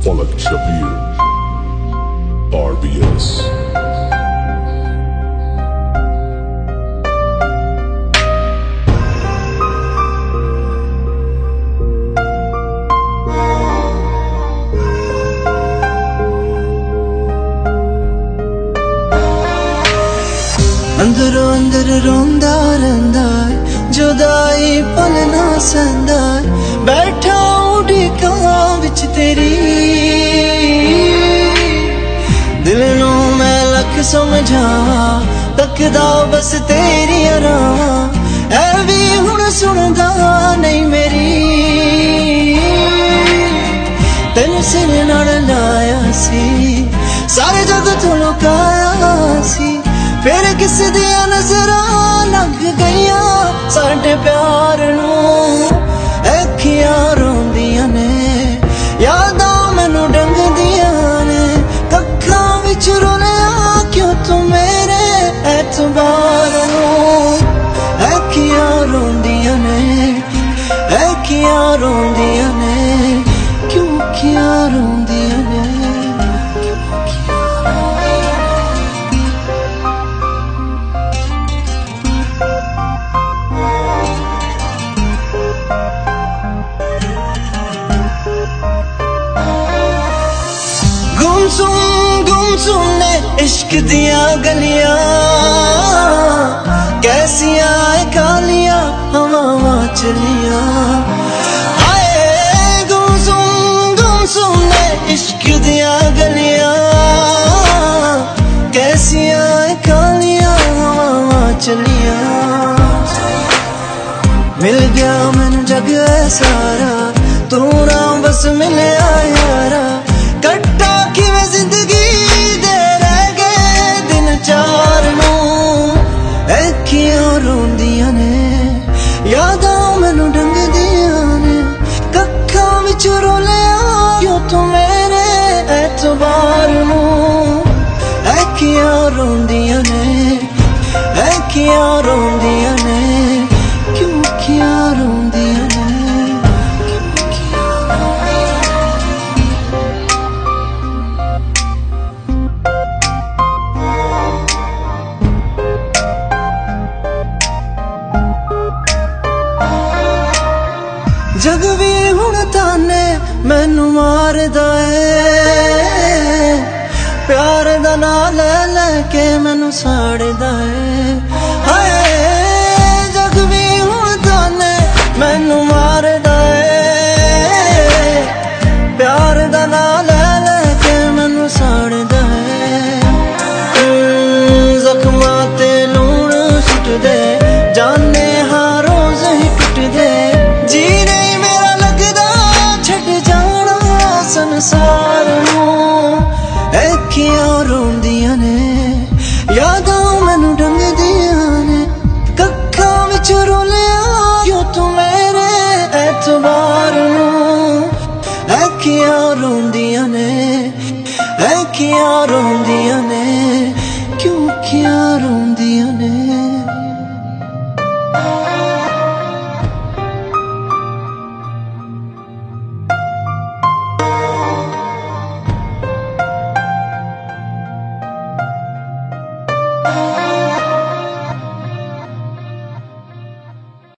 Falak Shabir RBS अंदरो अंदर रोंदा रहंदा जुदाई पलना संदा ਮੈਂ ਲੱਖ ਸਮਝਾਵਾਂ ਤੱਕਦਾ ਬਸ ਤੇਰੀ ਰਾਹਾਂ। ਐ ਵੀ ਹੁਣ ਸੁਣਦਾ, ਨਹੀਂ ਮੇਰੀ। ਤੈਨੂੰ ਸਿਰ ਨਾਲ ਲਾਇਆ ਸੀ, ਸਾਰੇ ਜਗ ਤੋਂ ਲੁਕਾਇਆ ਸੀ। ਫਿਰ ਕਿਸ ਦੀਆਂ ਨਜ਼ਰਾਂ ਲੱਗ ਗਈਆਂ ਸਾਡੇ ਪਿਆਰ ਨੂੰ। ਅੱਖੀਆਂ ਰੋਂਦੀਆਂ ਨੇ ਕਿਉਂ ਅੱਖੀਆਂ ਰੋਂਦੀਆਂ ਨੇ ਗੁੰਮਸੁਮ ਗੁੰਮਸੁਮ ਨੇ ਇਸ਼ਕ ਦੀਆਂ ਗਲੀਆਂ ਕੈਸੀਆਂ ਏ ਕਾਲੀਆਂ ਹਵਾਵਾਂ ਚਲੀਆਂ दिया गलियाँ, कैसियाँ कालियाँ चलिया। मिल गया मैन जग सारा, तू राम बस मिल आया यारा, कट्टा ਜਗ ਵੀ ਹੁਣ ਤਾਨੇ, ਮੈਨੂੰ ਮਾਰਦਾ ਏ। ਪਿਆਰ ਦਾ ਨਾਂ ਲੈ ਲੈ ਕੇ ਮੈਨੂੰ ਸਾੜਦਾ ਏ। ਹਾਏ, ਜਗ ਵੀ ਹੁਣ ਤਾਨੇ, ਮੈਨੂੰ ਅੱਖੀਆਂ ਰੋਂਦੀਆਂ ਨੇ ਯਾਦਾਂ ਮੈਨੂੰ ਡੰਗਦੀਆਂ ਨੇ ਕੱਖਾਂ ਵਿੱਚ ਰੋਲਿਆ ਕਿਉਂ ਤੂੰ ਮੇਰੇ ਐਤਬਾਰ ਨੂੰ ਅੱਖੀਆਂ ਰੋਂਦੀਆਂ ਨੇ ਅੱਖੀਆਂ ਰੋਂਦੀਆਂ